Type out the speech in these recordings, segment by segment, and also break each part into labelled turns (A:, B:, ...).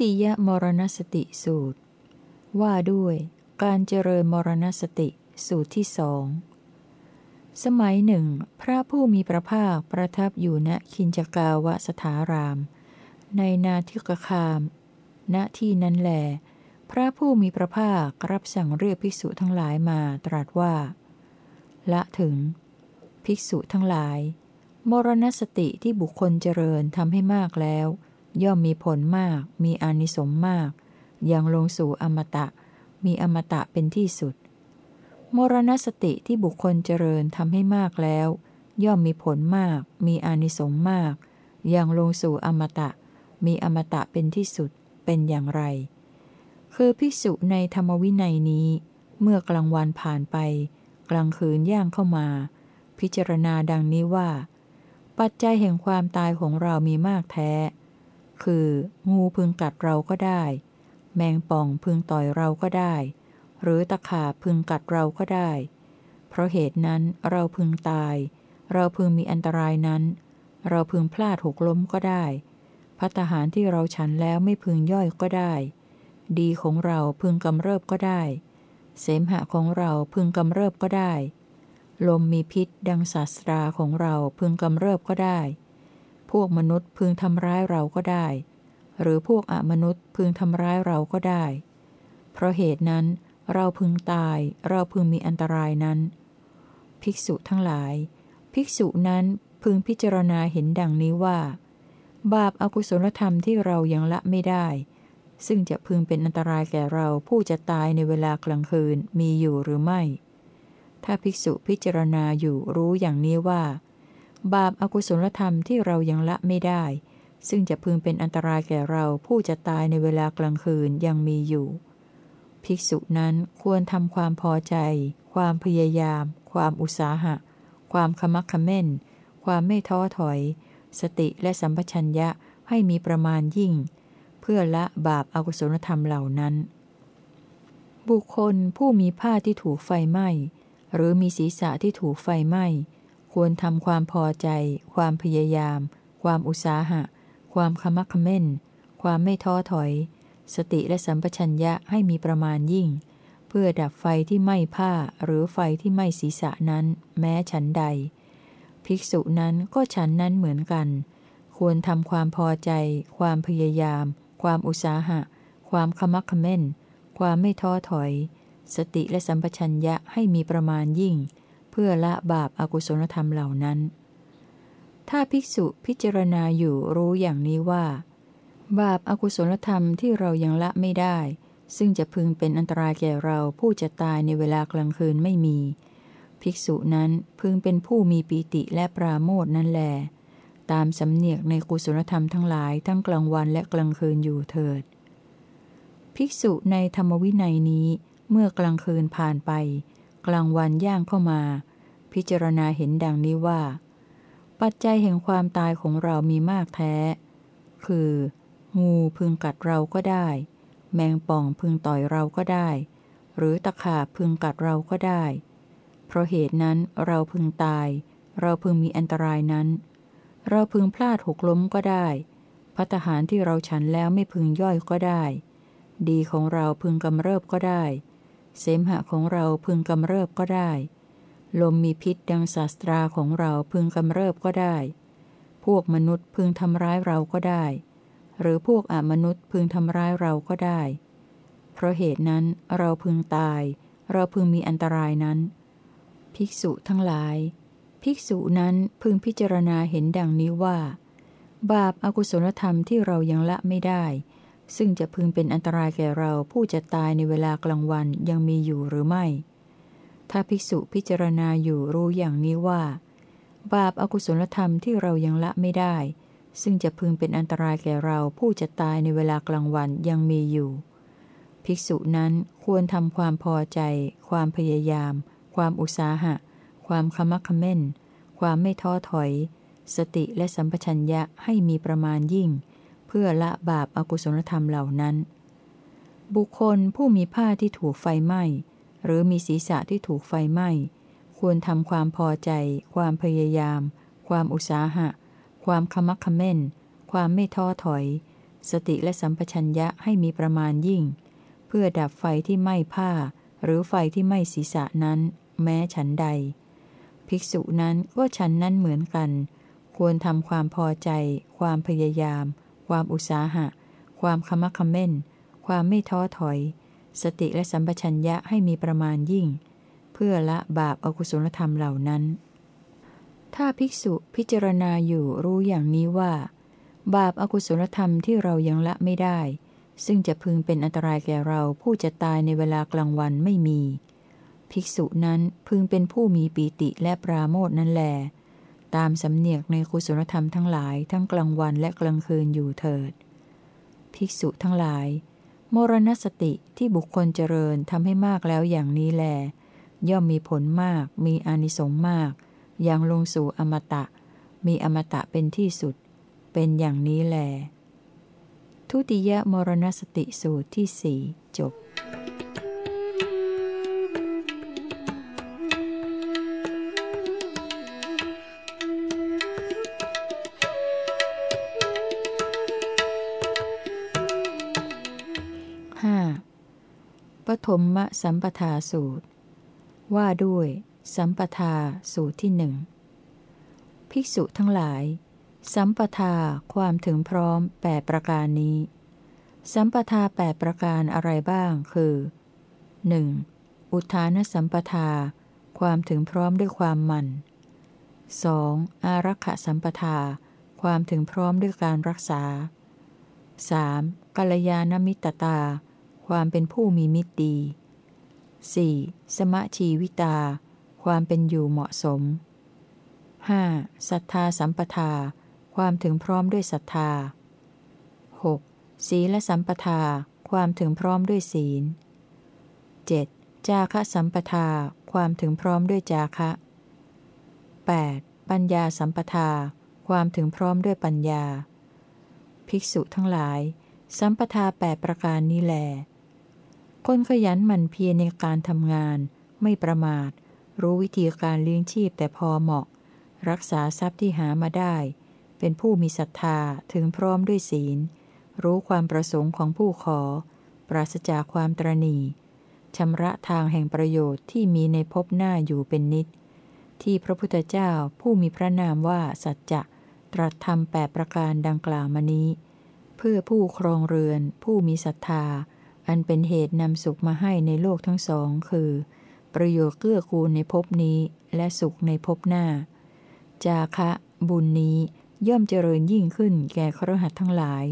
A: ติยมรณสติสูตร ว่าด้วยการเจริญมรณสติสูตรที่สอง สมัยหนึ่ง พระผู้มีพระภาคประทับอยู่ณคินจกาวสถาราม ในนาทิกคาม ณที่นั้นแหลพระผู้มีพระภาครับสั่งเรียกภิกษุทั้งหลายมาตรัสว่า ละถึง ภิกษุทั้งหลาย มรณสติที่บุคคลเจริญทำให้มากแล้ว ย่อมมีผลมาก มีอานิสงส์มาก ยังลงสู่อมตะ มีอมตะเป็นที่สุด มรณสติที่บุคคลเจริญทำให้มากแล้ว ย่อมมีผลมาก มีอานิสงส์มาก ยังลงสู่อมตะ มีอมตะเป็นที่สุด เป็นอย่างไร คือภิกษุในธรรมวินัยนี้ เมื่อกลางวันผ่านไป กลางคืนย่างเข้ามา พิจารณาดังนี้ว่า ปัจจัยแห่งความตายของเรามีมากแท้ คือ งูพึงกัดเราก็ได้ แมงป่องพึงต่อยเราก็ได้ หรือตะขาบพึงกัดเราก็ได้ เพราะเหตุนั้นเราพึงตาย เราพึงมีอันตรายนั้น เราพึงพลาดหกล้มก็ได้พัตหารที่เราฉันแล้วไม่พึงย่อยก็ได้ ดีของเราพึงกำเริบก็ได้ เสมหะของเราพึงกำเริบก็ได้ ลมมีพิษดังศาสตราของเราพึงกำเริบก็ได้ พวกมนุษย์พึงทำร้ายเราก็ได้ หรือพวกอมนุษย์พึงทำร้ายเราก็ได้ เพราะเหตุนั้น เราพึงตายเราพึงมีอันตรายนั้น ภิกษุทั้งหลาย ภิกษุนั้นพึงพิจารณาเห็นดังนี้ว่า บาปอากุศลธรรมที่เรายังละไม่ได้ ซึ่งจะพึงเป็นอันตรายแก่เราผู้จะตายในเวลากลางคืนมีอยู่หรือไม่ ถ้าภิกษุพิจารณาอยู่รู้อย่างนี้ว่า บาปอากุศลธรรมที่เรายังละไม่ได้ ซึ่งจะพึงเป็นอันตรายแก่เราผู้จะตายในเวลากลางคืนยังมีอยู่ ภิกษุนั้นควรทำความพอใจ ความพยายาม ความอุตสาหะ ความขมักขม้น ความไม่ท้อถอย สติและสัมปชัญญะให้มีประมาณยิ่ง เพื่อละบาปอากุศลธรรมเหล่านั้น บุคคลผู้มีผ้าที่ถูกไฟไหม้หรือมีศีรษะที่ถูกไฟไหม้ ควรทำความพอใจ ความพยายาม ความอุตสาหะ ความขมักขม้น ความไม่ท้อถอย สติและสัมปชัญญะให้มีประมาณยิ่ง เพื่อดับไฟที่ไหม้ผ้าหรือไฟที่ไหม้ศีรษะนั้น แม้ฉันใด ภิกษุนั้นก็ฉันนั้นเหมือนกัน ควรทำความพอใจ ความพยายาม ความอุตสาหะ ความขมักขม้น ความไม่ท้อถอย สติและสัมปชัญญะให้มีประมาณยิ่ง เพื่อละบาปอากุศลธรรมเหล่านั้น ถ้าภิกษุพิจารณาอยู่รู้อย่างนี้ว่า บาปอากุศลธรรมที่เรายังละไม่ได้ ซึ่งจะพึงเป็นอันตรายแก่เราผู้จะตายในเวลากลางคืนไม่มี ภิกษุนั้นพึงเป็นผู้มีปีติและปราโมทนั่นแหละตามสำเนียกในกุศลธรรมทั้งหลายทั้งกลางวันและกลางคืนอยู่เถิด ภิกษุในธรรมวินัยนี้เมื่อกลางคืนผ่านไป ลางวันย่างเข้ามา พิจารณาเห็นดังนี้ว่า ปัจจัยแห่งความตายของเรามีมากแท้ คือ งูพึงกัดเราก็ได้ แมงป่องพึงต่อยเราก็ได้ หรือตะขาบพึงกัดเราก็ได้ เพราะเหตุนั้นเราพึงตาย เราพึงมีอันตรายนั้น เราพึงพลาดหกล้มก็ได้พัฒหารที่เราฉันแล้วไม่พึงย่อยก็ได้ ดีของเราพึงกำเริบก็ได้ เสมหะของเราพึงกำเริบก็ได้ ลมมีพิษดังศาสตราของเราพึงกำเริบก็ได้ พวกมนุษย์พึงทำร้ายเราก็ได้ หรือพวกอมนุษย์พึงทำร้ายเราก็ได้ เพราะเหตุนั้นเราพึงตาย เราพึงมีอันตรายนั้น ภิกษุทั้งหลาย ภิกษุนั้นพึงพิจารณาเห็นดังนี้ว่า บาปอากุศลธรรมที่เรายังละไม่ได้ ซึ่งจะพึงเป็นอันตรายแก่เราผู้จะตายในเวลากลางวันยังมีอยู่หรือไม่ ถ้าภิกษุพิจารณาอยู่รู้อย่างนี้ว่า บาปอากุศลธรรมที่เรายังละไม่ได้ ซึ่งจะพึงเป็นอันตรายแก่เราผู้จะตายในเวลากลางวันยังมีอยู่ ภิกษุนั้นควรทำความพอใจ ความพยายาม ความอุตสาหะ ความขมักขม้น ความไม่ท้อถอย สติและสัมปชัญญะให้มีประมาณยิ่ง เพื่อละบาปอากุศลธรรมเหล่านั้น บุคคลผู้มีผ้าที่ถูกไฟไหม้ หรือมีศีรษะที่ถูกไฟไหม้ ควรทำความพอใจ ความพยายาม ความอุตสาหะ ความขมักขม้น ความไม่ท้อถอยสสติและสัมปชัญญะให้มีประมาณยิ่ง เพื่อดับไฟที่ไหม้ผ้า หรือไฟที่ไหม้ศีรษะนั้น แม้ฉันใด ภิกษุนั้นก็ฉันนั้นเหมือนกัน ควรทำความพอใจ ความพยายาม ความอุตสาหะ ความขมักขม้น ความไม่ท้อถอย สติและสัมปชัญญะให้มีประมาณยิ่ง เพื่อละบาปอากุศลธรรมเหล่านั้น ถ้าภิกษุพิจารณาอยู่รู้อย่างนี้ว่า บาปอากุศลธรรมที่เรายังละไม่ได้ ซึ่งจะพึงเป็นอันตรายแก่เราผู้จะตายในเวลากลางวันไม่มี ภิกษุนั้นพึงเป็นผู้มีปีติและปราโมทนั่นแหละ ตามสำเนียกในกุศลธรรมทั้งหลายทั้งกลางวันและกลางคืนอยู่เถิด ภิกษุทั้งหลาย มรณสติที่บุคคลเจริญทำให้มากแล้วอย่างนี้แล ย่อมมีผลมาก มีอานิสงส์มาก อยังลงสู่อมตะ มีอมตะเป็นที่สุด เป็นอย่างนี้แล ทุติยมรณสติสูตรที่สี่จบ ปฐมมสัมปทาสูตร ว่าด้วย สัมปทาสูตรที่หนึ่งภิกษุทั้งหลาย สัมปทาความถึงพร้อมแปดประการนี้ สัมปทาแปดประการอะไรบ้างคือ 1. อุทานสัมปทา ความถึงพร้อมด้วยความมัน 2. อารักขสัมปทา ความถึงพร้อมด้วยการรักษา 3. กัลยาณมิตตา ความเป็นผู้มีมิตรดี 4. สมะชีวิตา ความเป็นอยู่เหมาะสม 5. ศรัทธาสัมปทา ความถึงพร้อมด้วยศรัทธา 6. ศีลสัมปทา ความถึงพร้อมด้วยศีล 7. จาคะสัมปทา ความถึงพร้อมด้วยจาคะ 8. ปัญญาสัมปทา ความถึงพร้อมด้วยปัญญา ภิกษุทั้งหลาย สัมปทาแปดประการนี้แล คนขยันหมั่นเพียรในการทำงาน ไม่ประมาท รู้วิธีการเลี้ยงชีพแต่พอเหมาะ รักษาทรัพย์ที่หามาได้ เป็นผู้มีศรัทธาถึงพร้อมด้วยศีล รู้ความประสงค์ของผู้ขอ ปราศจากความตรณีชำระทางแห่งประโยชน์ที่มีในภพหน้าอยู่เป็นนิด ที่พระพุทธเจ้าผู้มีพระนามว่าสัจจะตรัสทำแปดประการดังกล่าวมานี้ เพื่อผู้ครองเรือน ผู้มีศรัทธา อันเป็นเหตุนำสุขมาให้ในโลกทั้งสอง คือ ประโยชน์เกื้อกูลในภพนี้ และสุขในภพหน้า จาคะบุญนี้ย่อมเจริญยิ่งขึ้นแก่ครหัสทั้งหลาย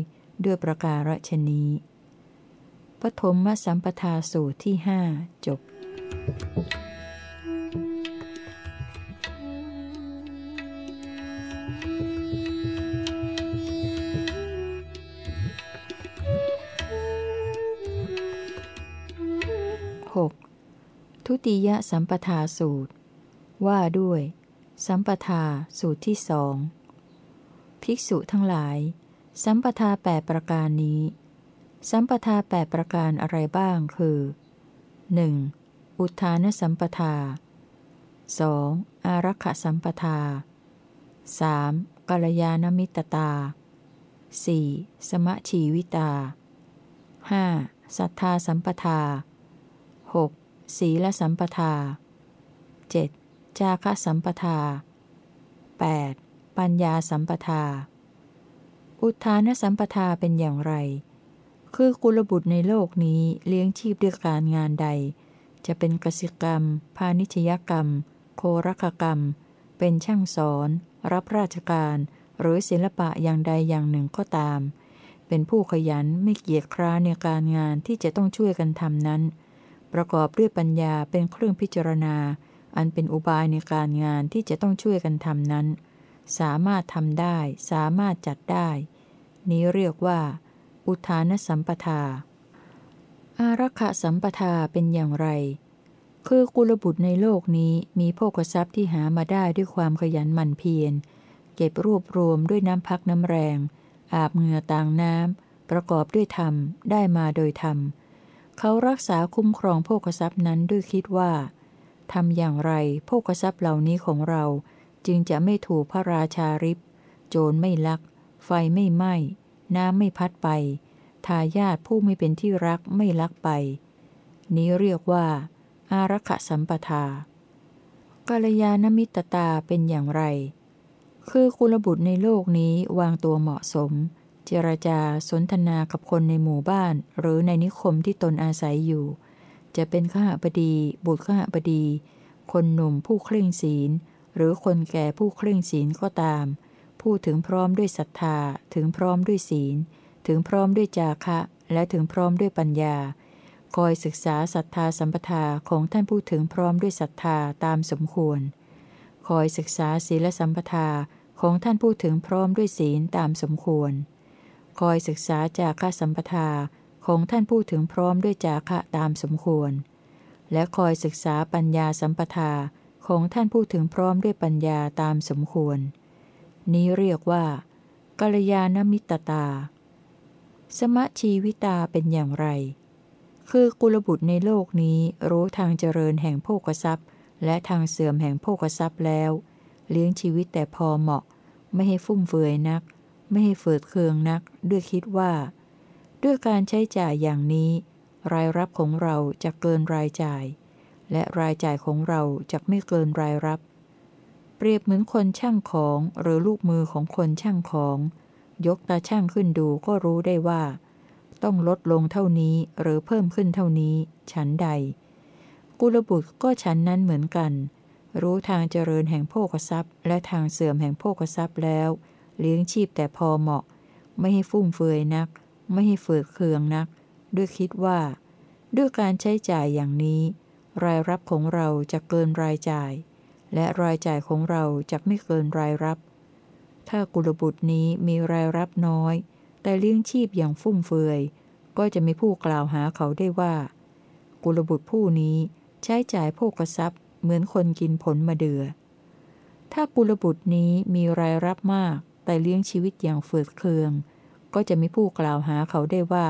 A: ด้วยประการฉนี้ปฐมสัมปทาสูตรที่หจบ ทุติยสัมปทาสูตร ว่าด้วย สัมปทาสูตรที่สองภิกษุทั้งหลาย สัมปทาแปดประการนี้ สัมปทาแปดประการอะไรบ้างคือ 1. อุทานสัมปทา 2. อารักขสัมปทา 3. กัลยาณมิตตา 4. สมะชีวิตา 5. สัทธาสัมปทา 6. ศีลสัมปทา 7. จาคะสัมปทา 8. ปัญญาสัมปทา อุทานสัมปทาเป็นอย่างไร คือกุลบุตรในโลกนี้เลี้ยงชีพด้วยการงานใด จะเป็นกสิกรรม พาณิชยกรรม โครคกรรม เป็นช่างสอน รับราชการ หรือศิลปะอย่างใดอย่างหนึ่งก็ตาม เป็นผู้ขยันไม่เกียจคร้านในการงานที่จะต้องช่วยกันทำนั้น ประกอบด้วยปัญญาเป็นเครื่องพิจารณา อันเป็นอุบายในการงานที่จะต้องช่วยกันทำนั้น สามารถทำได้ สามารถจัดได้ นี้เรียกว่า อุทานสัมปทา อารักขสัมปทาเป็นอย่างไร คือกุลบุตรในโลกนี้มีโภคทรัพย์ที่หามาได้ด้วยความขยันหมั่นเพียร เก็บรวบรวมด้วยน้ำพักน้ำแรง อาบเหงื่อต่างน้ำประกอบด้วยธรรม ได้มาโดยธรรม เขารักษาคุ้มครองโภคทรัพย์นั้นด้วยคิดว่าทำอย่างไรโภคทรัพย์เหล่านี้ของเรา จึงจะไม่ถูกพระราชาริบโจรไม่ลัก ไฟไม่ไหม้ น้ำไม่พัดไป ทายาทผู้ไม่เป็นที่รักไม่ลักไป นี้เรียกว่า อารักขสัมปทากัลยาณมิตรตาเป็นอย่างไร คือกุลบุตรในโลกนี้วางตัวเหมาะสม เจรจาสนทนากับคนในหมู่บ้าน หรือในนิคมที่ตนอาศัยอยู่ จะเป็นข้าบดี บุตรข้าบดี คนหนุ่มผู้เคร่งศีล หรือคนแก่ผู้เคร่งศีลก็ตาม ผู้ถึงพร้อมด้วยศรัทธา ถึงพร้อมด้วยศีล ถึงพร้อมด้วยจาคะ และถึงพร้อมด้วยปัญญา คอยศึกษาศรัทธาสัมปทาของท่านผู้ถึงพร้อมด้วยศรัทธาตามสมควร คอยศึกษาศีลสัมปทาของท่านผู้ถึงพร้อมด้วยศีลตามสมควร คอยศึกษาจาคะสัมปทาของท่านผู้ถึงพร้อมด้วยจาคะตามสมควร และคอยศึกษาปัญญาสัมปทาของท่านผู้ถึงพร้อมด้วยปัญญาตามสมควร นี้เรียกว่ากัลยาณมิตรตา สมชีวิตาเป็นอย่างไร คือกุลบุตรในโลกนี้รู้ทางเจริญแห่งโภกทรัพย์ และทางเสื่อมแห่งโภกทรัพย์แล้ว เลี้ยงชีวิตแต่พอเหมาะ ไม่ให้ฟุ่มเฟือยนัก ไม่ให้เฟืดเคืองนัก ด้วยคิดว่า ด้วยการใช้จ่ายอย่างนี้ รายรับของเราจะเกินรายจ่าย และรายจ่ายของเราจะไม่เกินรายรับ เปรียบเหมือนคนช่างของหรือลูกมือของคนช่างของ ยกตาช่างขึ้นดูก็รู้ได้ว่า ต้องลดลงเท่านี้หรือเพิ่มขึ้นเท่านี้ ฉันใด กุลบุตรก็ฉันนั้นเหมือนกัน รู้ทางเจริญแห่งโภกทรัพย์ และทางเสื่อมแห่งโภกทรัพย์แล้ว เลี้ยงชีพแต่พอเหมาะ ไม่ให้ฟุ่มเฟือยนัก ไม่ให้เฟืดเคืองนัก ด้วยคิดว่า ด้วยการใช้จ่ายอย่างนี้ รายรับของเราจะเกินรายจ่าย และรายจ่ายของเราจะไม่เกินรายรับ ถ้ากุลบุตรนี้มีรายรับน้อย แต่เลี้ยงชีพอย่างฟุ่มเฟือย ก็จะมีผู้กล่าวหาเขาได้ว่า กุลบุตรผู้นี้ใช้จ่ายโภกทรัพย์เหมือนคนกินผลมาเดื่อถ้ากุลบุตรนี้มีรายรับมาก แต่เลี้ยงชีวิตอย่างเฟืดเคือง ก็จะมีผู้กล่าวหาเขาได้ว่า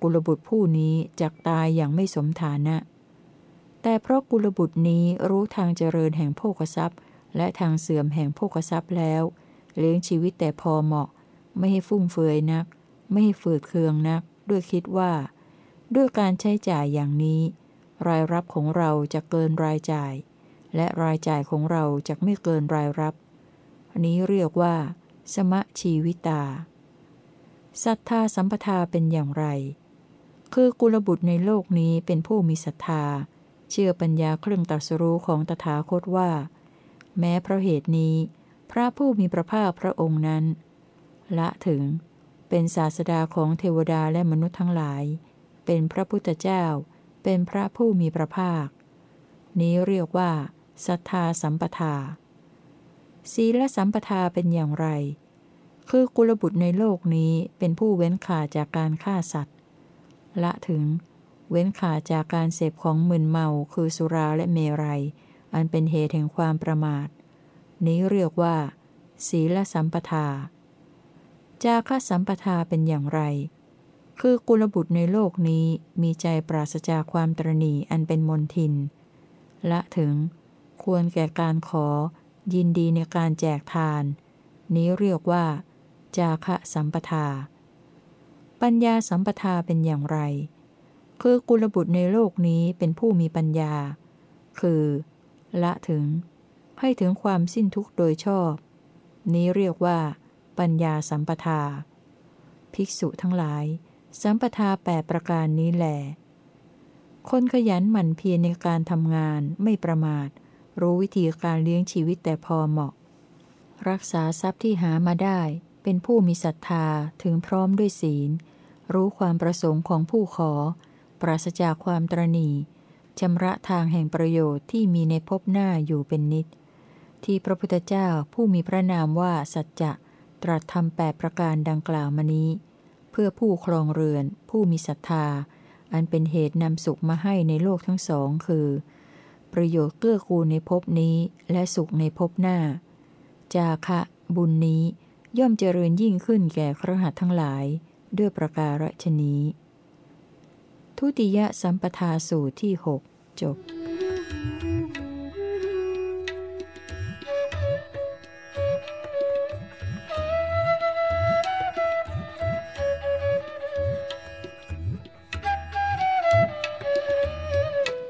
A: กุลบุตรผู้นี้จักตายอย่างไม่สมฐานะ แต่เพราะกุลบุตรนี้รู้ทางเจริญแห่งโภกทรัพย์ และทางเสื่อมแห่งโภกทรัพย์แล้ว เลี้ยงชีวิตแต่พอเหมาะ ไม่ให้ฟุ่มเฟือยนัก ไม่ให้ฝืดเคืองนัก ด้วยคิดว่า ด้วยการใช้จ่ายอย่างนี้ รายรับของเราจะเกินรายจ่าย และรายจ่ายของเราจะไม่เกินรายรับนี้เรียกว่า สมะชีวิตาศรัทธาสัมปทาเป็นอย่างไร คือกุลบุตรในโลกนี้เป็นผู้มีศรัทธา เชื่อปัญญาเครื่องตรัสรู้ของตถาคตว่า แม้เพราะเหตุนี้ พระผู้มีพระภาคพระองค์นั้น ละถึงเป็นศาสดาของเทวดาและมนุษย์ทั้งหลาย เป็นพระพุทธเจ้า เป็นพระผู้มีพระภาค นี้เรียกว่าศรัทธาสัมปทา ศีลสัมปทาเป็นอย่างไร คือกุลบุตรในโลกนี้เป็นผู้เว้นขาจากการฆ่าสัตว์ ละถึง เว้นขาจากการเสพของมึนเมาคือสุราและเมรัย อันเป็นเหตุแห่งความประมาท นี้เรียกว่า ศีลสัมปทา จาคะสัมปทาเป็นอย่างไร คือกุลบุตรในโลกนี้มีใจปราศจากความตรณีอันเป็นมนทิน ละถึง ควรแก่การขอ ยินดีในการแจกทาน นี้เรียกว่า จาคะสัมปทา ปัญญาสัมปทาเป็นอย่างไร คือกุลบุตรในโลกนี้เป็นผู้มีปัญญา คือ ละถึง ให้ถึงความสิ้นทุกข์โดยชอบ นี้เรียกว่า ปัญญาสัมปทา ภิกษุทั้งหลาย สัมปทาแปดประการนี้แหลคนขยันหมั่นเพียรในการทำงานไม่ประมาท รู้วิธีการเลี้ยงชีวิตแต่พอเหมาะ รักษาทรัพย์ที่หามาได้ เป็นผู้มีศรัทธาถึงพร้อมด้วยศีล รู้ความประสงค์ของผู้ขอ ปราศจากความตรณีชำระทางแห่งประโยชน์ที่มีในภพหน้าอยู่เป็นนิด ที่พระพุทธเจ้าผู้มีพระนามว่าสัจจะตรัสทำแปดประการดังกล่าวมานี้ เพื่อผู้ครองเรือน ผู้มีศรัทธา อันเป็นเหตุนำสุขมาให้ในโลกทั้งสองคือ ประโยชน์เกื้อกูลในภพนี้และสุขในภพหน้า จาคะ บุญนี้ย่อมเจริญยิ่งขึ้นแก่ครหัสทั้งหลาย ด้วยประการฉนี้ ทุติยสัมปทาสูตรที่หกจบ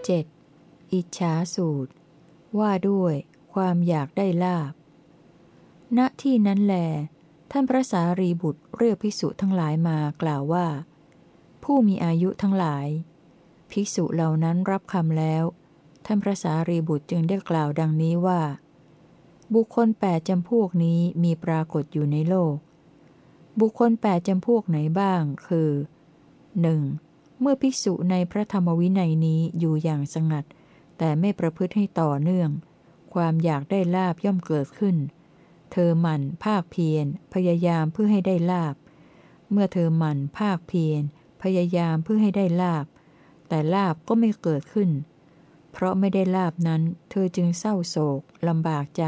B: เจ็
A: ด อิจฉาสูตร ว่าด้วยความอยากได้ลาบ ณ ที่นั้นแล ท่านพระสารีบุตรเรียกภิกษุทั้งหลายมากล่าวว่า ผู้มีอายุทั้งหลาย ภิกษุเหล่านั้นรับคำแล้ว ท่านพระสารีบุตรจึงได้กล่าวดังนี้ว่า บุคคลแปดจำพวกนี้มีปรากฏอยู่ในโลก บุคคลแปดจำพวกไหนบ้าง คือ 1. เมื่อภิกษุในพระธรรมวินัยนี้อยู่อย่างสงัด แต่ไม่ประพฤติให้ต่อเนื่อง ความอยากได้ลาบย่อมเกิดขึ้น เธอหมั่นภาคเพียรพยายามเพื่อให้ได้ลาบ เมื่อเธอหมั่นภาคเพียรพยายามเพื่อให้ได้ลาบ แต่ลาบก็ไม่เกิดขึ้น เพราะไม่ได้ลาบนั้น เธอจึงเศร้าโศกลำบากใจ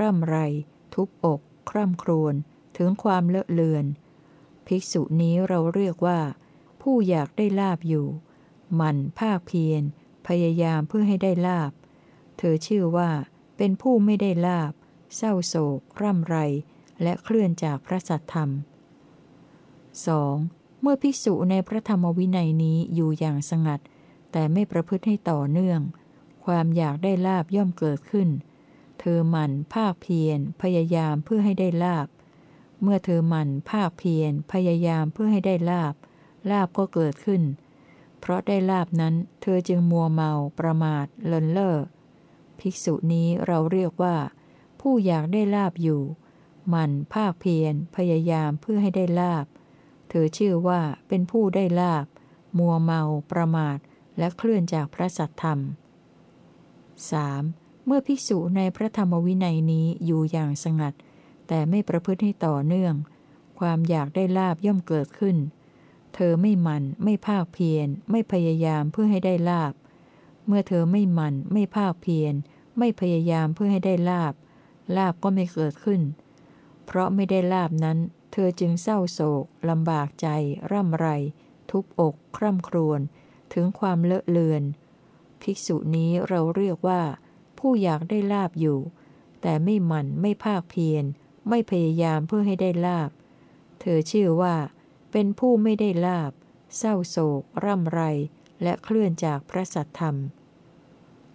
A: ร่ำไร ทุบอก คร่ำครวญถึงความเลอะเลือน ภิกษุนี้เราเรียกว่า ผู้อยากได้ลาบอยู่ มันภาคเพียร พยายามเพื่อให้ได้ลาบ เธอชื่อว่า เป็นผู้ไม่ได้ลาบ เศร้าโศก ร่ำไร และเคลื่อนจากพระสัทธรรม 2. เมื่อภิกษุในพระธรรมวินัยนี้อยู่อย่างสงัด แต่ไม่ประพฤติให้ต่อเนื่อง ความอยากได้ลาบย่อมเกิดขึ้น เธอหมั่นภาคเพียรพยายามเพื่อให้ได้ลาบ เมื่อเธอหมั่นภาคเพียรพยายามเพื่อให้ได้ลาบ ลาบก็เกิดขึ้นเพราะได้ลาบนั้น เธอจึงมัวเมาประมาทเลินเล่อภิกษุนี้เราเรียกว่า ผู้อยากได้ลาบอยู่ มันภาคเพียรพยายามเพื่อให้ได้ลาบ เธอชื่อว่าเป็นผู้ได้ลาบ มัวเมาประมาทและเคลื่อนจากพระสัทธรรม 3. เมื่อภิกษุในพระธรรมวินัยนี้อยู่อย่างสงัด แต่ไม่ประพฤติให้ต่อเนื่อง ความอยากได้ลาบย่อมเกิดขึ้น เธอไม่มันไม่ภาคเพียร ไม่พยายามเพื่อให้ได้ลาบ เมื่อเธอไม่มันไม่ภาคเพียร ไม่พยายามเพื่อให้ได้ลาบ ลาบก็ไม่เกิดขึ้น เพราะไม่ได้ลาบนั้น เธอจึงเศร้าโศกลำบากใจ ร่ำไร ทุบอก คร่ำครวญถึงความเลอะเลือน ภิกษุนี้เราเรียกว่า ผู้อยากได้ลาบอยู่ แต่ไม่มันไม่ภาคเพียร ไม่พยายามเพื่อให้ได้ลาบ เธอชื่อว่า เป็นผู้ไม่ได้ลาบ เศร้าโศก ร่ำไร และเคลื่อนจากพระสัทธรรม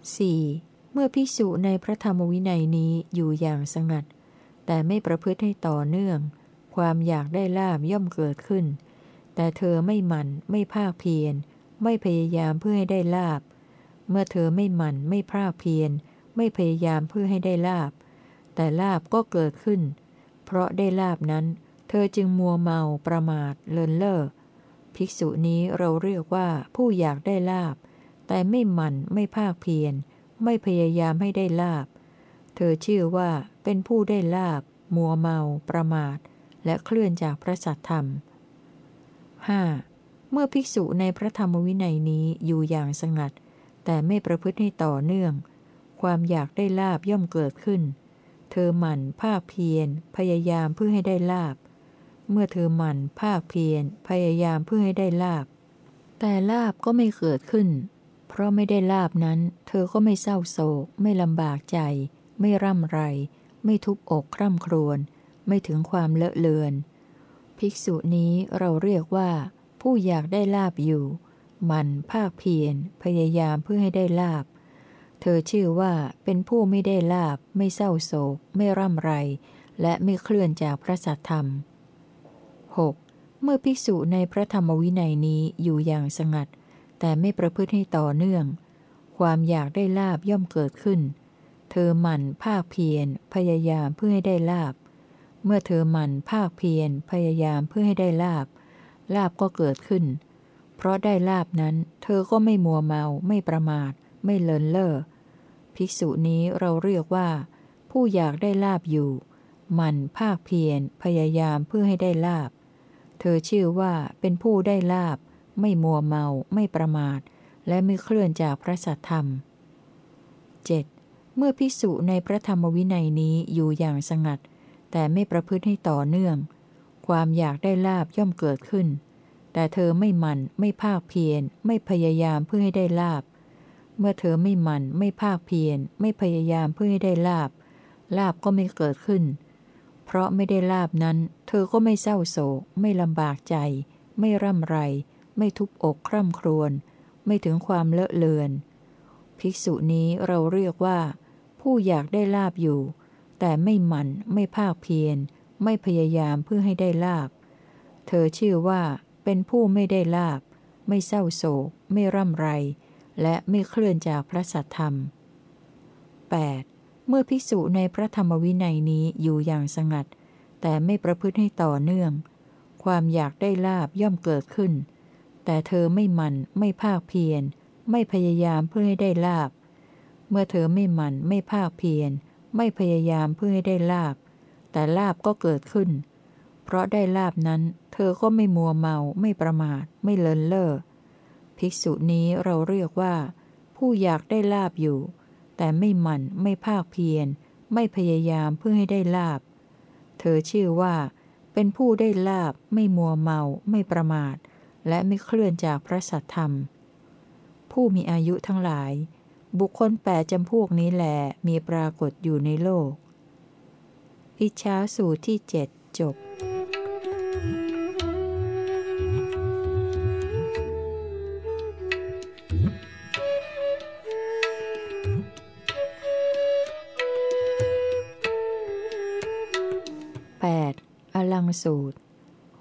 A: 4. เมื่อภิกษุในพระธรรมวินัยนี้อยู่อย่างสงัด แต่ไม่ประพฤติให้ต่อเนื่อง ความอยากได้ลาบย่อมเกิดขึ้น แต่เธอไม่หมั่นไม่ภาคเพียร ไม่พยายามเพื่อให้ได้ลาบ เมื่อเธอไม่หมั่นไม่ภาคเพียร ไม่พยายามเพื่อให้ได้ลาบ แต่ลาบก็เกิดขึ้น เพราะได้ลาบนั้น เธอจึงมัวเมาประมาทเลินเล่อภิกษุนี้เราเรียกว่าผู้อยากได้ลาบ แต่ไม่หมั่นไม่ภาคเพียร ไม่พยายามให้ได้ลาบ เธอชื่อว่าเป็นผู้ได้ลาบ มัวเมาประมาท และเคลื่อนจากพระสัทธรรม 5. เมื่อภิกษุในพระธรรมวินัยนี้อยู่อย่างสงัด แต่ไม่ประพฤติให้ต่อเนื่อง ความอยากได้ลาบย่อมเกิดขึ้น เธอหมั่นภาคเพียร พยายามเพื่อให้ได้ลาบ เมื่อเธอหมั่นภาคเพียรพยายามเพื่อให้ได้ลาบ แต่ลาบก็ไม่เกิดขึ้น เพราะไม่ได้ลาบนั้น เธอก็ไม่เศร้าโศก ไม่ลำบากใจ ไม่ร่ำไร ไม่ทุบอกคร่ำครวญไม่ถึงความเลอะเลือน ภิกษุนี้เราเรียกว่า ผู้อยากได้ลาบอยู่มันภาคเพียรพยายามเพื่อให้ได้ลาบ เธอชื่อว่าเป็นผู้ไม่ได้ลาบ ไม่เศร้าโศก ไม่ร่ำไร และไม่เคลื่อนจากพระสัทธรรม 6. เมื่อภิกษุในพระธรรมวินัยนี้อยู่อย่างสงัด แต่ไม่ประพฤติให้ต่อเนื่อง ความอยากได้ลาบย่อมเกิดขึ้น เธอหมั่นภาคเพียรพยายามเพื่อให้ได้ลาบ เมื่อเธอหมั่นภาคเพียรพยายามเพื่อให้ได้ลาบ ลาบก็เกิดขึ้น เพราะได้ลาบนั้น เธอก็ไม่มัวเมาไม่ประมาท ไม่เลินเล่อภิกษุนี้เราเรียกว่า ผู้อยากได้ลาบอยู่ มันภาคเพียรพยายามเพื่อให้ได้ลาบ เธอชื่อว่าเป็นผู้ได้ลาบ ไม่มัวเมา ไม่ประมาท และไม่เคลื่อนจากพระสัทธรรม 7. เมื่อภิกษุในพระธรรมวินัยนี้อยู่อย่างสงัด แต่ไม่ประพฤติให้ต่อเนื่อง ความอยากได้ลาบย่อมเกิดขึ้น แต่เธอไม่มันไม่ภาคเพียร ไม่พยายามเพื่อให้ได้ลาบ เมื่อเธอไม่มันไม่ภาคเพียร ไม่พยายามเพื่อให้ได้ลาบ ลาบก็ไม่เกิดขึ้นเพราะไม่ได้ลาบนั้น เธอก็ไม่เศร้าโศก ไม่ลำบากใจ ไม่ร่ำไร ไม่ทุบอกคร่ำครวญไม่ถึงความเลอะเลือน ภิกษุนี้เราเรียกว่า ผู้อยากได้ลาบอยู่ แต่ไม่หมั่นไม่ภาคเพียร ไม่พยายามเพื่อให้ได้ลาบ เธอชื่อว่า เป็นผู้ไม่ได้ลาบ ไม่เศร้าโศก ไม่ร่ำไร และไม่เคลื่อนจากพระสัทธรรม 8. เมื่อภิกษุในพระธรรมวินัยนี้อยู่อย่างสงัด แต่ไม่ประพฤติให้ต่อเนื่อง ความอยากได้ลาบย่อมเกิดขึ้น แต่เธอไม่มันไม่ภาคเพียร ไม่พยายามเพื่อให้ได้ลาบ เมื่อเธอไม่มันไม่ภาคเพียร ไม่พยายามเพื่อให้ได้ลาบ แต่ลาบก็เกิดขึ้น เพราะได้ลาบนั้น เธอก็ไม่มัวเมาไม่ประมาท ไม่เลินเล่อภิกษุนี้เราเรียกว่า ผู้อยากได้ลาบอยู่ แต่ไม่หมั่นไม่ภาคเพียร ไม่พยายามเพื่อให้ได้ลาบ เธอชื่อว่า เป็นผู้ได้ลาบไม่มัวเมา ไม่ประมาท และไม่เคลื่อนจากพระสัทธรรม ผู้มีอายุทั้งหลาย บุคคลแปดจำพวกนี้แหลมีปรากฏอยู่ในโลก อิชาสูตรที่เจ็ดจบ ลังสูตร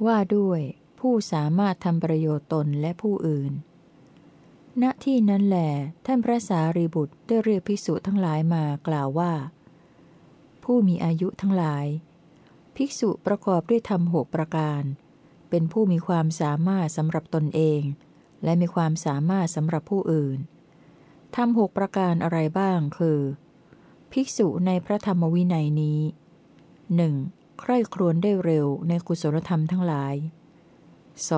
A: ว่าด้วยผู้สามารถทำประโยชน์ตนและผู้อื่น ณ ที่นั้นแหลท่านพระสารีบุตรได้เรียกภิกษุทั้งหลายมากล่าวว่า ผู้มีอายุทั้งหลาย ภิกษุประกอบด้วยธรรมหกประการ เป็นผู้มีความสามารถสำหรับตนเอง และมีความสามารถสำหรับผู้อื่นทำหกประการอะไรบ้างคือ ภิกษุในพระธรรมวินัยนี้หนึ่ง ใคร่ครวญได้เร็วในกุศลธรรมทั้งหลาย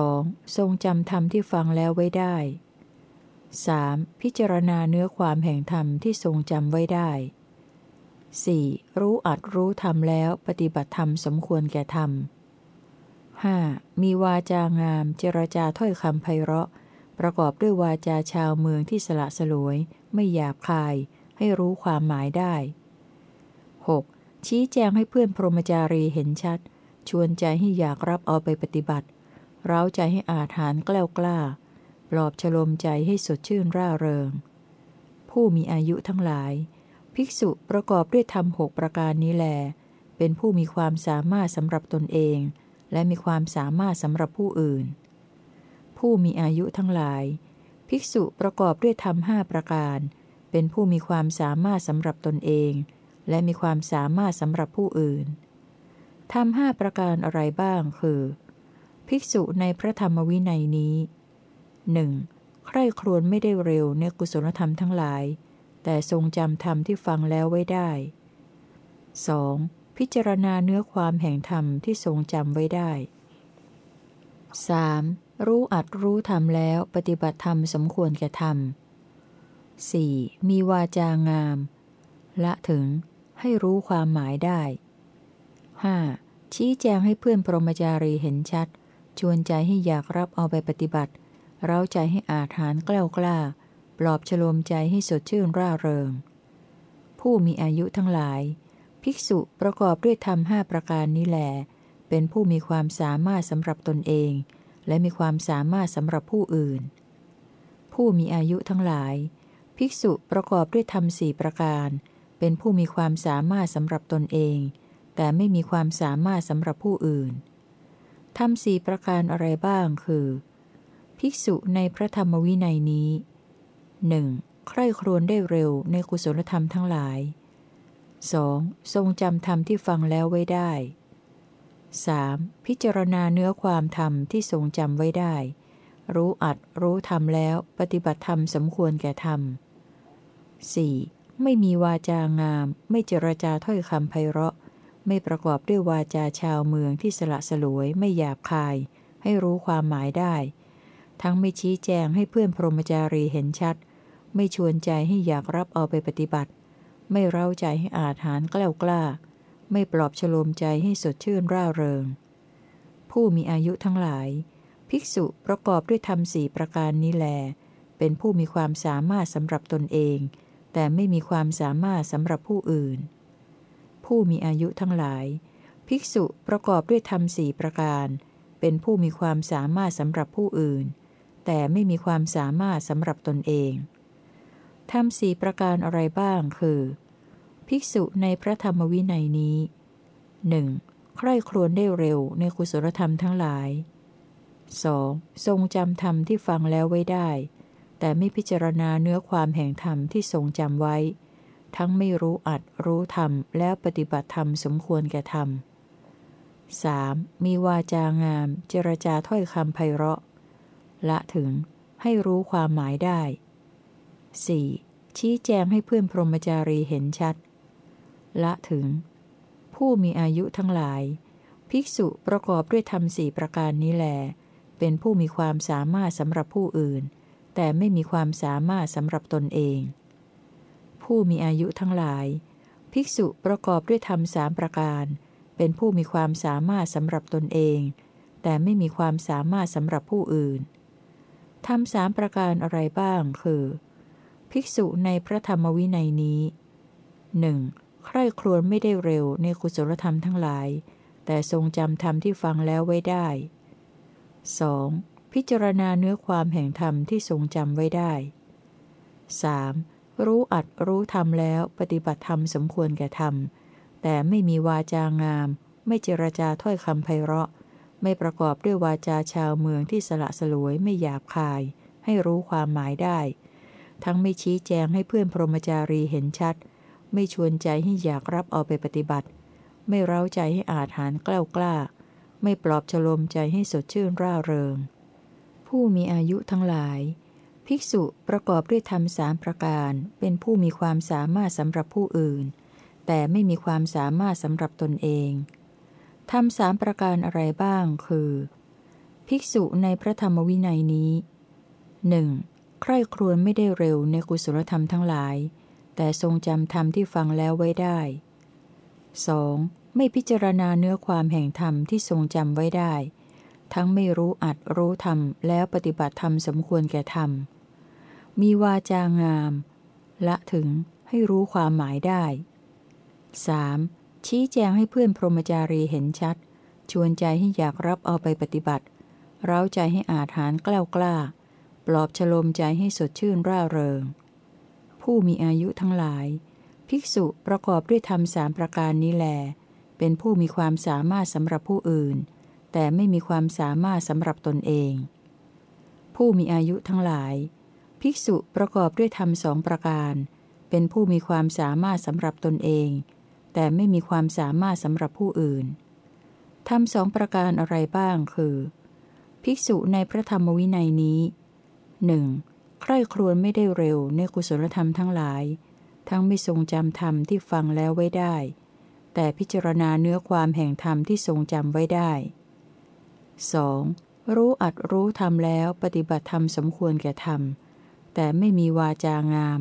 A: 2. ทรงจำธรรมที่ฟังแล้วไว้ได้ 3. พิจารณาเนื้อความแห่งธรรมที่ทรงจำไว้ได้ 4. รู้อัดรู้ธรรมแล้วปฏิบัติธรรมสมควรแก่ธรรม 5. มีวาจางามเจรจาถ้อยคำไพเราะ ประกอบด้วยวาจาชาวเมืองที่สละสลวย ไม่หยาบคาย ให้รู้ความหมายได้ 6. ชี้แจงให้เพื่อนพรหมจารีเห็นชัด ชวนใจให้อยากรับเอาไปปฏิบัติ เร้าใจให้อาถานกล้ากล้า ปลอบฉลมใจให้สดชื่นร่าเริง ผู้มีอายุทั้งหลาย ภิกษุประกอบด้วยธรรมหกประการนี้แล เป็นผู้มีความสามารถสำหรับตนเอง และมีความสามารถสำหรับผู้อื่น ผู้มีอายุทั้งหลาย ภิกษุประกอบด้วยธรรมห้าประการ เป็นผู้มีความสามารถสำหรับตนเอง และมีความสามารถสำหรับผู้อื่นทำห้าประการอะไรบ้างคือ ภิกษุในพระธรรมวินัยนี้หนึ่งใคร่ครวญไม่ได้เร็วในกุศลธรรมทั้งหลาย แต่ทรงจำธรรมที่ฟังแล้วไว้ได้ 2. พิจารณาเนื้อความแห่งธรรมที่ทรงจำไว้ได้ 3. รู้อัดรู้ธรรมแล้วปฏิบัติธรรมสมควรแก่ธรรม 4. มีวาจางาม ละถึง ให้รู้ความหมายได้ 5. ชี้แจงให้เพื่อนปรหมจารีเห็นชัด ชวนใจให้อยากรับเอาไปปฏิบัติ เร้าใจให้อาถานกล้ากล้า ปลอบฉโลมใจให้สดชื่นร่าเริง ผู้มีอายุทั้งหลาย ภิกษุประกอบด้วยธรรมห้าประการนี้แหลเป็นผู้มีความสามารถสำหรับตนเอง และมีความสามารถสำหรับผู้อื่น ผู้มีอายุทั้งหลาย ภิกษุประกอบด้วยธรรมสี่ประการ เป็นผู้มีความสามารถสำหรับตนเอง แต่ไม่มีความสามารถสำหรับผู้อื่นทำสี่ประการอะไรบ้างคือ ภิกษุในพระธรรมวินัยนี้หนึ่งใคร่ครวญได้เร็วในกุศลธรรมทั้งหลาย 2. ทรงจำธรรมที่ฟังแล้วไว้ได้ 3. พิจารณาเนื้อความธรรมที่ทรงจำไว้ได้ รู้อัดรู้ธรรมแล้วปฏิบัติธรรมสมควรแก่ธรรม 4. ไม่มีวาจางาม ไม่เจรจาถ้อยคำไพเราะ ไม่ประกอบด้วยวาจาชาวเมืองที่สละสลวยไม่หยาบคาย ให้รู้ความหมายได้ ทั้งไม่ชี้แจงให้เพื่อนพรหมจารีเห็นชัด ไม่ชวนใจให้อยากรับเอาไปปฏิบัติ ไม่เร้าใจให้อาถานกล้ากล้า ไม่ปลอบฉโลมใจให้สดชื่นร่าเริง ผู้มีอายุทั้งหลาย ภิกษุประกอบด้วยธรรมสี่ประการนี้แล เป็นผู้มีความสามารถสำหรับตนเอง แต่ไม่มีความสามารถสำหรับผู้อื่น ผู้มีอายุทั้งหลาย ภิกษุประกอบด้วยธรรมสี่ประการ เป็นผู้มีความสามารถสำหรับผู้อื่น แต่ไม่มีความสามารถสำหรับตนเองผทำสี่ประการอะไรบ้างคือ ภิกษุในพระธรรมวินัยนี้หนึ่งใคร่ครวญได้เร็วในกุศลธรรมทั้งหลาย 2. ทรงจำธรรมที่ฟังแล้วไว้ได้ แต่ไม่พิจารณาเนื้อความแห่งธรรมที่ทรงจำไว้ ทั้งไม่รู้อัดรู้ธรรม แล้วปฏิบัติธรรมสมควรแก่ธรรม 3. มีวาจางาม เจรจาถ้อยคำไพเราะ ละถึงให้รู้ความหมายได้ 4. ชี้แจงให้เพื่อนพรหมจารีเห็นชัด ละถึง ผู้มีอายุทั้งหลาย ภิกษุประกอบด้วยธรรมสี่ประการนี้แล เป็นผู้มีความสามารถสำหรับผู้อื่น แต่ไม่มีความสามารถสำหรับตนเอง ผู้มีอายุทั้งหลาย ภิกษุประกอบด้วยธรรมสามประการ เป็นผู้มีความสามารถสำหรับตนเอง แต่ไม่มีความสามารถสำหรับผู้อื่นทำสามประการอะไรบ้าง คือ ภิกษุในพระธรรมวินัยนี้หนึ่งใคร่ครวญไม่ได้เร็วในกุศลธรรมทั้งหลาย แต่ทรงจำธรรมที่ฟังแล้วไว้ได้ 2. พิจารณาเนื้อความแห่งธรรมที่ทรงจำไว้ได้ 3. รู้อัดรู้ธรรมแล้วปฏิบัติธรรมสมควรแก่ธรรม แต่ไม่มีวาจางาม ไม่เจรจาถ้อยคำไพเราะ ไม่ประกอบด้วยวาจาชาวเมืองที่สละสลวยไม่หยาบคาย ให้รู้ความหมายได้ ทั้งไม่ชี้แจงให้เพื่อนพรหมจารีเห็นชัด ไม่ชวนใจให้อยากรับเอาไปปฏิบัติ ไม่เร้าใจให้อาจหารกล้ากล้า ไม่ปลอบฉลมใจให้สดชื่นร่าเริง ผู้มีอายุทั้งหลาย ภิกษุประกอบด้วยธรรมสามประการ เป็นผู้มีความสามารถสำหรับผู้อื่น แต่ไม่มีความสามารถสำหรับตนเองทำสามประการอะไรบ้างคือ ภิกษุในพระธรรมวินัยนี้หนึ่งใคร่ครวญไม่ได้เร็วในกุศลธรรมทั้งหลาย แต่ทรงจำธรรมที่ฟังแล้วไว้ได้ 2. ไม่พิจารณาเนื้อความแห่งธรรมที่ทรงจำไว้ได้ ทั้งไม่รู้อัดรู้ธรรมแล้วปฏิบัติธรรมสมควรแก่ธรรม มีวาจางาม ละถึงให้รู้ความหมายได้ 3. ชี้แจงให้เพื่อนพรหมจารีเห็นชัด ชวนใจให้อยากรับเอาไปปฏิบัติ เร้าใจให้อาจหารกล้ากล้า ปลอบฉลมใจให้สดชื่นร่าเริง ผู้มีอายุทั้งหลาย ภิกษุประกอบด้วยธรรมสามประการนี้แล เป็นผู้มีความสามารถสำหรับผู้อื่น แต่ไม่มีความสามารถสำหรับตนเอง ผู้มีอายุทั้งหลาย ภิกษุประกอบด้วยธรรมสองประการ เป็นผู้มีความสามารถสำหรับตนเอง แต่ไม่มีความสามารถสำหรับผู้อื่นทำสองประการอะไรบ้างคือ ภิกษุในพระธรรมวินัยนี้หนึ่งใคร่ครวญไม่ได้เร็วในกุศลธรรมทั้งหลาย ทั้งไม่ทรงจำธรรมที่ฟังแล้วไว้ได้ แต่พิจารณาเนื้อความแห่งธรรมที่ทรงจำไว้ได้ 2. รู้อัดรู้ธรรมแล้วปฏิบัติธรรมสมควรแก่ธรรม แต่ไม่มีวาจางาม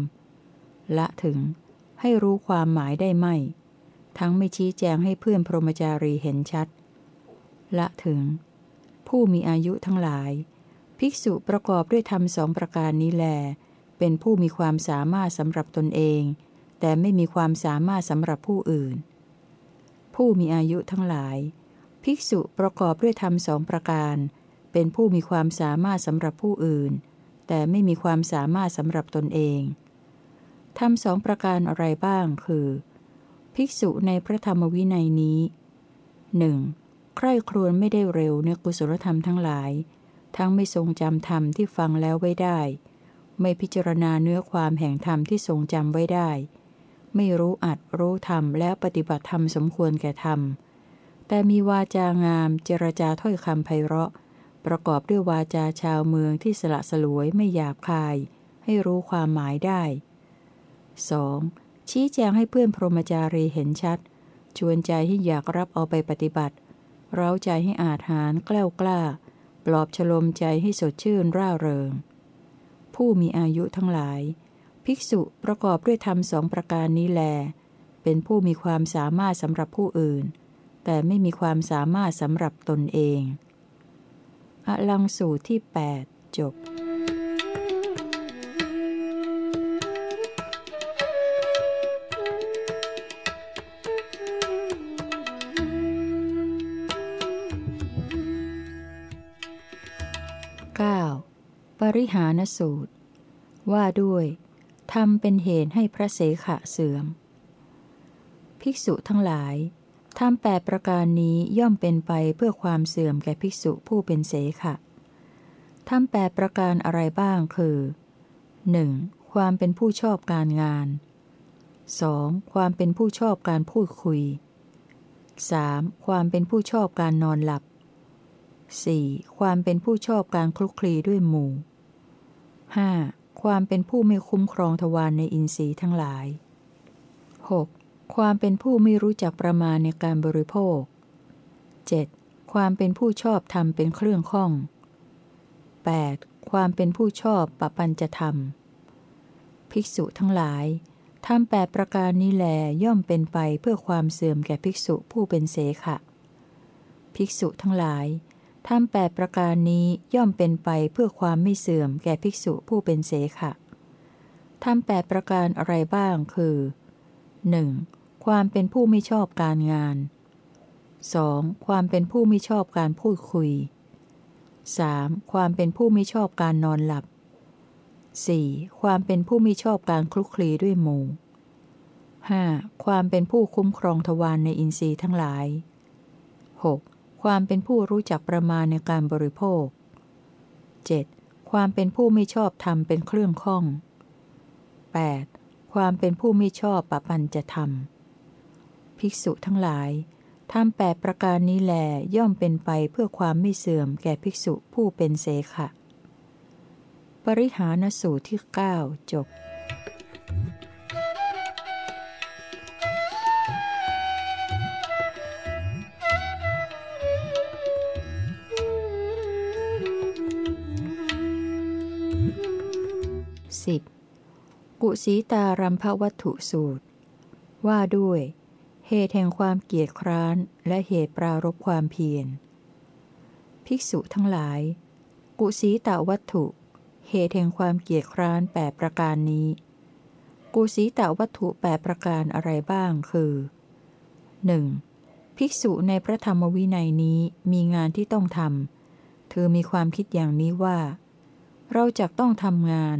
A: ละถึง ให้รู้ความหมายได้ไม่ ทั้งไม่ชี้แจงให้เพื่อนพรหมจารีเห็นชัด ละถึง ผู้มีอายุทั้งหลาย ภิกษุประกอบด้วยธรรมสองประการนี้แล เป็นผู้มีความสามารถสำหรับตนเอง แต่ไม่มีความสามารถสำหรับผู้อื่น ผู้มีอายุทั้งหลาย ภิกษุประกอบด้วยธรรมสองประการ เป็นผู้มีความสามารถสำหรับผู้อื่น แต่ไม่มีความสามารถสำหรับตนเองทำสองประการอะไรบ้างคือ ภิกษุในพระธรรมวินัยนี้หนึ่งใคร่ครวญไม่ได้เร็วในกุศลธรรมทั้งหลาย ทั้งไม่ทรงจำธรรมที่ฟังแล้วไว้ได้ ไม่พิจารณาเนื้อความแห่งธรรมที่ทรงจำไว้ได้ ไม่รู้อัดรู้ธรรมแล้วปฏิบัติธรรมสมควรแก่ธรรม แต่มีวาจางามเจรจาถ้อยคำไพเราะ ประกอบด้วยวาจาชาวเมืองที่สละสลวยไม่หยาบคาย ให้รู้ความหมายได้ 2. ชี้แจงให้เพื่อนพรหมจารีเห็นชัด ชวนใจให้อยากรับเอาไปปฏิบัติ เร้าใจให้อาหารกล้ากล้า ปลอบฉลมใจให้สดชื่นร่าเริง ผู้มีอายุทั้งหลาย ภิกษุประกอบด้วยธรรมสองประการนี้แล เป็นผู้มีความสามารถสำหรับผู้อื่น แต่ไม่มีความสามารถสำหรับตนเอง อลังสูตรที่ 8 จบ 9. ปริหานสูตร ว่าด้วยทำเป็นเหตุให้พระเสขะเสื่อม ภิกษุทั้งหลาย ทำแปดประการนี้ย่อมเป็นไปเพื่อความเสื่อมแก่ภิกษุผู้เป็นเสขะทำแปดประการอะไรบ้างคือ 1. ความเป็นผู้ชอบการงาน 2. ความเป็นผู้ชอบการพูดคุย 3. ความเป็นผู้ชอบการนอนหลับ 4. ความเป็นผู้ชอบการคลุกคลีด้วยหมู่ 5. ความเป็นผู้ไม่คุ้มครองทวารในอินทรีย์ทั้งหลาย 6. ความเป็นผู้ไม่รู้จักประมาณในการบริโภค 7. ความเป็นผู้ชอบทำเป็นเครื่องข้อง 8. ความเป็นผู้ชอบปปัญจะธรรม ภิกษุทั้งหลายทำแปดประการนี้แลย่อมเป็นไปเพื่อความเสื่อมแก่ภิกษุผู้เป็นเสขะ ภิกษุทั้งหลายทำแปดประการนี้ย่อมเป็นไปเพื่อความไม่เสื่อมแก่ภิกษุผู้เป็นเสขะทำแปดประการอะไรบ้างคือ 1. ความเป็นผู้ไม่ชอบการงาน 2. ความเป็นผู้ไม่ชอบการพูดคุย 3. ความเป็นผู้ไม่ชอบการนอนหลับ 4. ความเป็นผู้ไม่ชอบการคลุกคลีด้วยหมู่ 5. ความเป็นผู้คุ้มครองทวารในอินทรีย์ทั้งหลาย 6. ความเป็นผู้รู้จักประมาณในการบริโภค 7. ความเป็นผู้ไม่ชอบทำเป็นเครื่องข้อง 8. ความเป็นผู้ไม่ชอบปะปันจะทำ ภิกษุทั้งหลายทำแปดประการนี้แลย่อมเป็นไปเพื่อความไม่เสื่อมแก่ภิกษุผู้เป็นเสขะ ปริหานสูตรที่ 9 จบสิบกุสีตารัมภวัตถุสูตร ว่าด้วย เหตุแห่งความเกียดคร้านและเหตุปรารบความเพียร ภิกษุทั้งหลาย กุสีตาวัตถุ เหตุแห่งความเกียดคร้านแปประการนี้ กุสีตวัตถุแปประการอะไรบ้างคือ 1. ภิกษุในพระธรรมวินัยนี้มีงานที่ต้องทำเธอมีความคิดอย่างนี้ว่า เราจะต้องทำงาน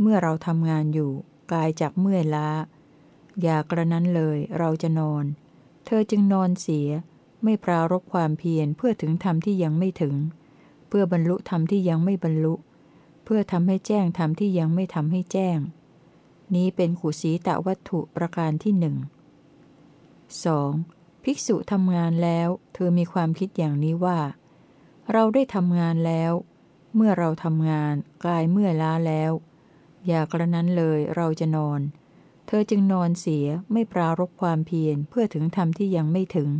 A: เมื่อเราทำงานอยู่ กายจากเมื่อยล้า อย่ากระนั้นเลยเราจะนอน เธอจึงนอนเสีย ไม่ปรารบความเพียรเพื่อถึงธรรมที่ยังไม่ถึง เพื่อบรรลุธรรมที่ยังไม่บรรลุ เพื่อทำให้แจ้งธรรมที่ยังไม่ทำให้แจ้ง นี้เป็นขุสีตะวัตถุประการที่หนึ่ง 2. ภิกษุทำงานแล้ว เธอมีความคิดอย่างนี้ว่า เราได้ทำงานแล้ว เมื่อเราทำงานกายเมื่อล้าแล้ว อย่ากระนั้นเลยเราจะนอน เธอจึงนอนเสียไม่ปรารบความเพียรเพื่อถึงธรรมที่ยังไม่ถึง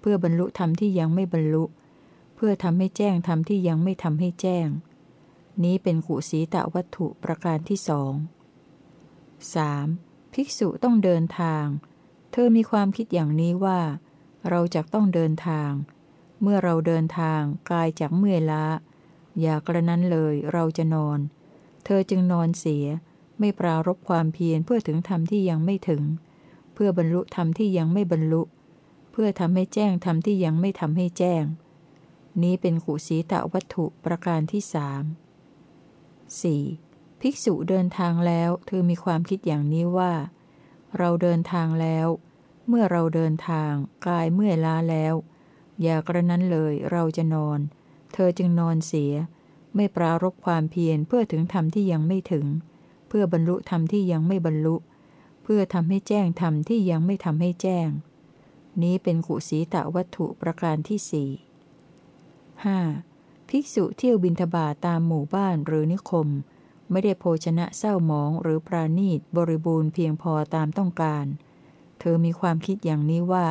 A: เพื่อบรรลุธรรมที่ยังไม่บรรลุ เพื่อทำให้แจ้งธรรมที่ยังไม่ทำให้แจ้ง นี้เป็นขุสีตะวัตถุประการที่สอง 3. ภิกษุต้องเดินทาง เธอมีความคิดอย่างนี้ว่า เราจะต้องเดินทาง เมื่อเราเดินทางกายจากเมื่อยล้า อย่ากระนั้นเลยเราจะนอน เธอจึงนอนเสีย ไม่ปรารบความเพียรเพื่อถึงธรรมที่ยังไม่ถึง เพื่อบรรลุธรรมที่ยังไม่บรรลุ เพื่อทำให้แจ้งธรรมที่ยังไม่ทำให้แจ้ง นี้เป็นขุสีตะวัตถุประการที่สาม 4. ภิกษุเดินทางแล้วเธอมีความคิดอย่างนี้ว่า เราเดินทางแล้ว เมื่อเราเดินทางกายเมื่อยล้าแล้ว อย่ากระนั้นเลยเราจะนอน เธอจึงนอนเสีย ไม่ปรารบความเพียรเพื่อถึงธรรมที่ยังไม่ถึง พื่อบรรลุธรรมที่ยังไม่บรรลุ เพื่อทำให้แจ้งธรรมที่ยังไม่ทำให้แจ้ง นี้เป็นขุสีตะวัตถุประการที่สี่ห้าภิกษุเที่ยวบินทบาทตามหมู่บ้านหรือนิคม ไม่ได้โภชนะเศร้าหมองหรือปราณีตบริบูรณ์เพียงพอตามต้องการ เธอมีความคิดอย่างนี้ว่า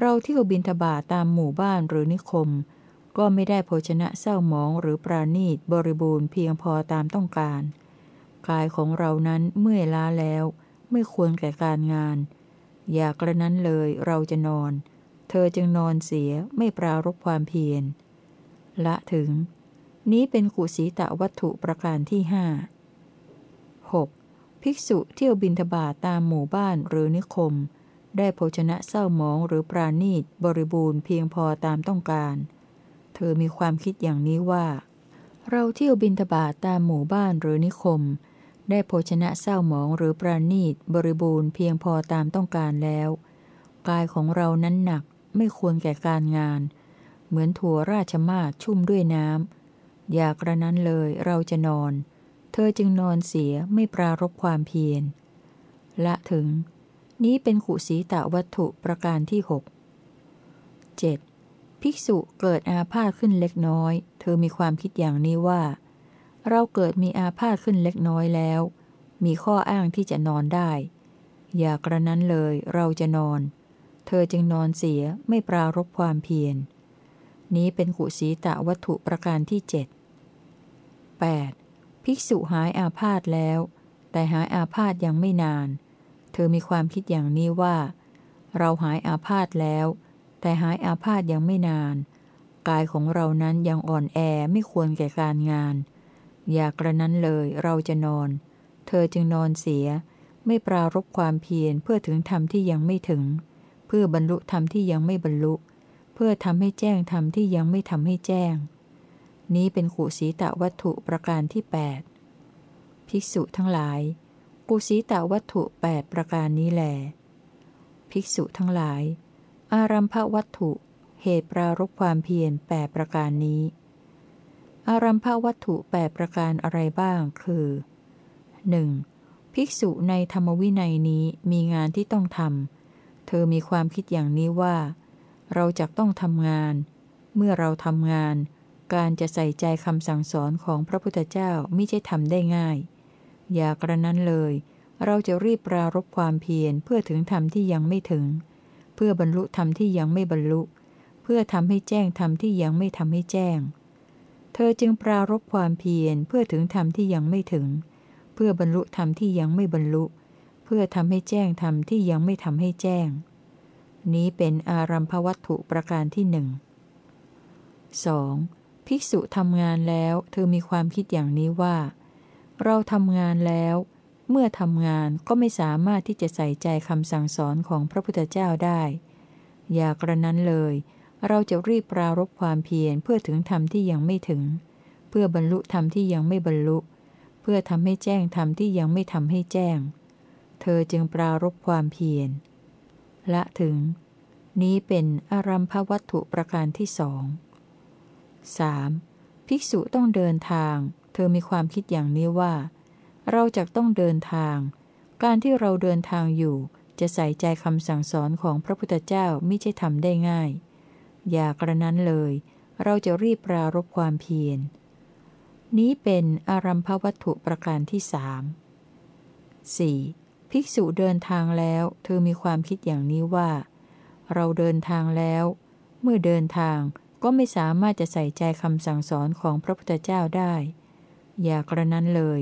A: เราเที่ยวบินทบาทตามหมู่บ้านหรือนิคม ก็ไม่ได้โภชนะเศร้าหมองหรือปราณีตบริบูรณ์เพียงพอตามต้องการ กายของเรานั้นเมื่อยล้าแล้ว ไม่ควรแก่การงาน อย่ากระนั้นเลยเราจะนอน เธอจึงนอนเสียไม่ปรารบความเพียร ละถึง นี้เป็นกุสีตะวัตถุประการที่ห้า 6. ภิกษุเที่ยวบินทบาทตามหมู่บ้านหรือนิคม ได้โภชนะเศร้าหมองหรือปราณีตบริบูรณ์เพียงพอตามต้องการ เธอมีความคิดอย่างนี้ว่า เราเที่ยวบินทบาทตามหมู่บ้านหรือนิคม ได้โภชนะเศร้าหมองหรือปราณีตบริบูรณ์เพียงพอตามต้องการแล้ว กายของเรานั้นหนักไม่ควรแก่การงาน เหมือนถั่วราชมาศชุ่มด้วยน้ำอยากระนั้นเลยเราจะนอน เธอจึงนอนเสียไม่ปรารบความเพียรละถึง นี้เป็นขุสีตะวัตถุประการที่หก 7. ภิกษุเกิดอาพาธขึ้นเล็กน้อย เธอมีความคิดอย่างนี้ว่า เราเกิดมีอาพาธขึ้นเล็กน้อยแล้ว มีข้ออ้างที่จะนอนได้ อย่ากระนั้นเลยเราจะนอน เธอจึงนอนเสียไม่ปรารบความเพียร นี้เป็นขุสีตะวัตถุประการที่เจ็ด 8. ภิกษุหายอาพาธแล้ว แต่หายอาพาธยังไม่นาน เธอมีความคิดอย่างนี้ว่า เราหายอาพาธแล้ว แต่หายอาพาธยังไม่นาน กายของเรานั้นยังอ่อนแอไม่ควรแก่การงาน อย่ากระนั้นเลยเราจะนอน เธอจึงนอนเสีย ไม่ปรารบความเพียรเพื่อถึงธรรมที่ยังไม่ถึง เพื่อบรรลุธรรมที่ยังไม่บรรลุ เพื่อทำให้แจ้งธรรมที่ยังไม่ทำให้แจ้ง นี้เป็นขุสีตะวัตถุประการที่ 8 ภิกษุทั้งหลาย กุสีตะวัตถุ 8 ประการนี้แหลภิกษุทั้งหลาย อารัมภวัตถุ เหตุปรารบความเพียรแปประการนี้ อารัมภวัตถุแปประการอะไรบ้าง คือ 1. ภิกษุในธรรมวินัยนี้มีงานที่ต้องทำ เธอมีความคิดอย่างนี้ว่า เราจะต้องทำงาน เมื่อเราทำงาน การจะใส่ใจคำสั่งสอนของพระพุทธเจ้าไม่ใช่ทำได้ง่าย อย่ากระนั้นเลย เราจะรีบปรารบความเพียรเพื่อถึงธรรมที่ยังไม่ถึง เพื่อบรรลุธรรมที่ยังไม่บรรลุ เพื่อทำให้แจ้งธรรมที่ยังไม่ทำให้แจ้ง เธอจึงปรารบความเพียรเพื่อถึงธรรมที่ยังไม่ถึง เพื่อบรรลุธรรมที่ยังไม่บรรลุ เพื่อทำให้แจ้งธรรมที่ยังไม่ทำให้แจ้ง นี้เป็นอารัมภวัตถุประการที่หนึ่ง 2. ภิกษุทำงานแล้วเธอมีความคิดอย่างนี้ว่า เราทำงานแล้ว เมื่อทำงานก็ไม่สามารถที่จะใส่ใจคำสั่งสอนของพระพุทธเจ้าได้ อย่ากระนั้นเลยเเราจะรีบปรารบความเพียรเพื่อถึงธรรมที่ยังไม่ถึง เพื่อบรรลุธรรมที่ยังไม่บรรลุ เพื่อทำให้แจ้งธรรมที่ยังไม่ทำให้แจ้ง เธอจึงปรารบความเพียรละถึง นี้เป็นอารัมภวัตถุประการที่สอง 3. ภิกษุต้องเดินทาง เธอมีความคิดอย่างนี้ว่า เราจะต้องเดินทาง การที่เราเดินทางอยู่จะใส่ใจคำสั่งสอนของพระพุทธเจ้าไม่ใช่ทำได้ง่าย อย่ากระนั้นเลย เราจะรีบปรารบความเพียร นี้เป็นอารัมภวัตถุประการที่สาม 4. ภิกษุเดินทางแล้วเธอมีความคิดอย่างนี้ว่า เราเดินทางแล้ว เมื่อเดินทางก็ไม่สามารถจะใส่ใจคำสั่งสอนของพระพุทธเจ้าได้ อย่ากระนั้นเลย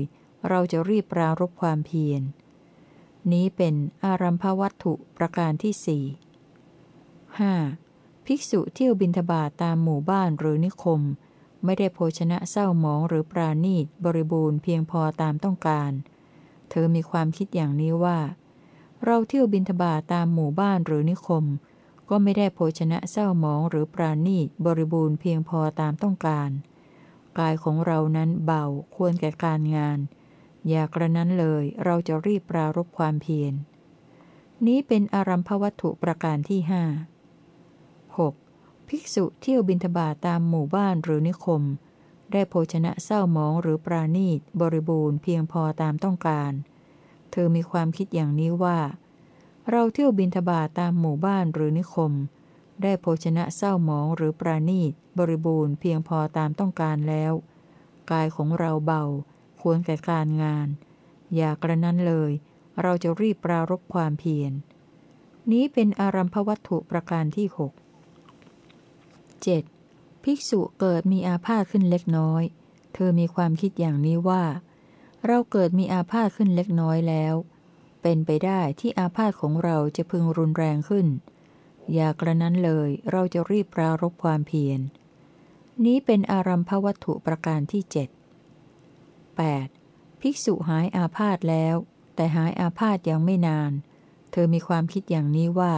A: เราจะรีบปรารบความเพียร นี้เป็นอารัมภวัตถุประการที่สี่ห ภิกษุเที่ยวบินทบาทตามหมู่บ้านหรือนิคม ไม่ได้โภชนะเศร้าหมองหรือปราณีตบริบูรณ์เพียงพอตามต้องการ เธอมีความคิดอย่างนี้ว่า เราเที่ยวบินทบาทตามหมู่บ้านหรือนิคม ก็ไม่ได้โภชนะเศร้าหมองหรือปราณีตบริบูรณ์เพียงพอตามต้องการกายของเรานั้นเบาควรแก่การงาน อย่ากระนั้นเลยเราจะรีบปรารบความเพียรนี้เป็นอารัมภวัตถุประการที่ห้า 6. ภิกษุเที่ยวบินทบาทตามหมู่บ้านหรือนิคม ได้โภชนะเศร้าหมองหรือปราณีต บริบูรณ์เพียงพอตามต้องการ เธอมีความคิดอย่างนี้ว่า เราเที่ยวบินทบาทตามหมู่บ้านหรือนิคม ได้โภชนะเศร้าหมองหรือปราณีต บริบูรณ์เพียงพอตามต้องการแล้ว กายของเราเบา ควรแก่การงาน อย่ากระนั้นเลย เราจะรีบปรารบความเพียรนี้เป็นอารัมภวัตถุประการที่หก 7. ภิกษุเกิดมีอาพาธขึ้นเล็กน้อย เธอมีความคิดอย่างนี้ว่า เราเกิดมีอาพาธขึ้นเล็กน้อยแล้ว เป็นไปได้ที่อาพาธของเราจะพึงรุนแรงขึ้น อย่ากระนั้นเลยเราจะรีบปรารบความเพียร นี้เป็นอารัมภวัตถุประการที่เจ็ด 8. ภิกษุหายอาพาธแล้ว แต่หายอาพาธยังไม่นาน เธอมีความคิดอย่างนี้ว่า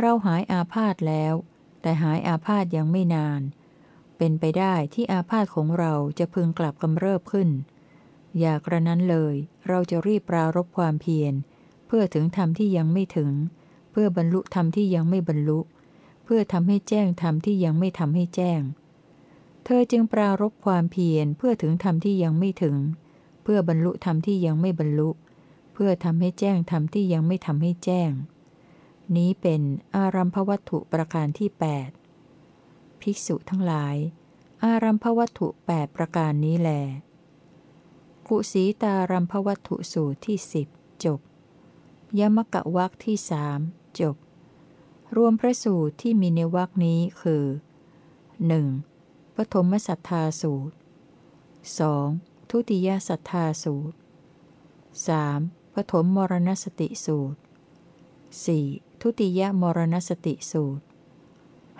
A: เราหายอาพาธแล้ว แต่หายอาพาธยังไม่นาน เป็นไปได้ที่อาพาธของเราจะพึงกลับกำเริบขึ้น อย่ากระนั้นเลยเราจะรีบปรารบความเพียร เพื่อถึงธรรมที่ยังไม่ถึง เพื่อบรรลุธรรมที่ยังไม่บรรลุ เพื่อทำให้แจ้งธรรมที่ยังไม่ทำให้แจ้ง เธอจึงปรารบความเพียรเพื่อถึงธรรมที่ยังไม่ถึง เพื่อบรรลุธรรมที่ยังไม่บรรลุ เพื่อทำให้แจ้งธรรมที่ยังไม่ทำให้แจ้ง นี้เป็นอารัมพวัตถุประการที่ 8 ภิกษุทั้งหลาย อารัมพวัตถุแปดประการนี้แล กุสีตารัมพวัตถุสูตรที่สิบจบ ยมกะวักที่สามจบ รวมพระสูตรที่มีในวักนี้คือ 1. ปฐมสัทธาสูตร 2. ทุติยสัทธาสูตร 3. ปฐมมรณสติสูตร 4. ทุติยมรณสติสูตร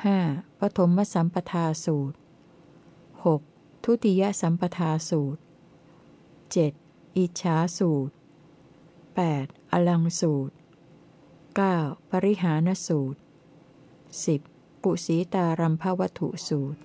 A: 5. ปฐมสัมปทาสูตร 6. ทุติยสัมปทาสูตร 7. อิจฉาสูตร 8. อลังสูตร 9. ปริหานสูตร 10. กุสีตารัมภวัตถุสูตร